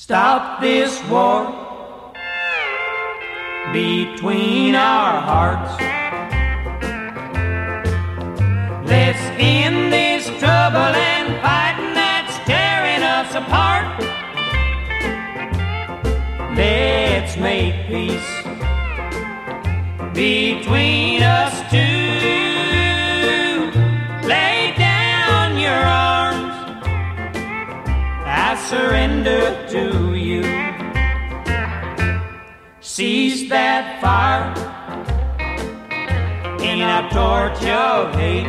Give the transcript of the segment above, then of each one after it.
Stop this war between our hearts. Let's end this trouble and fighting that's tearing us apart. Let's make peace between us two. Surrender to you. Cease that fire in a torch of hate.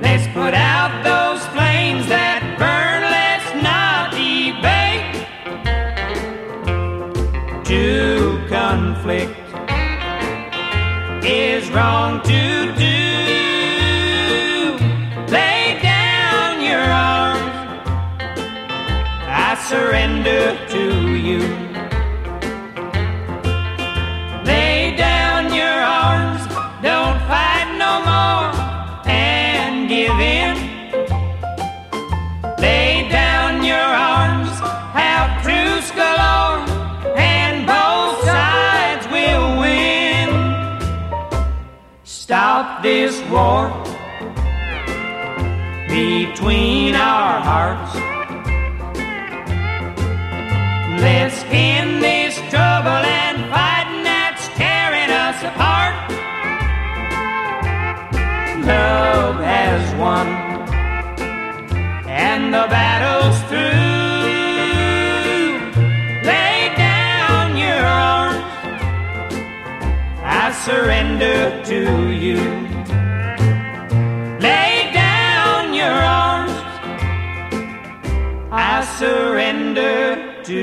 Let's put out those flames that burn. Let's not debate. To conflict is wrong to do. Surrender to you. Lay down your arms. Don't fight no more and give in. Lay down your arms. Have truce galore and both sides will win. Stop this war between our hearts. Love has won, and the battle's through. Lay down your arms, I surrender to you. Lay down your arms, I surrender to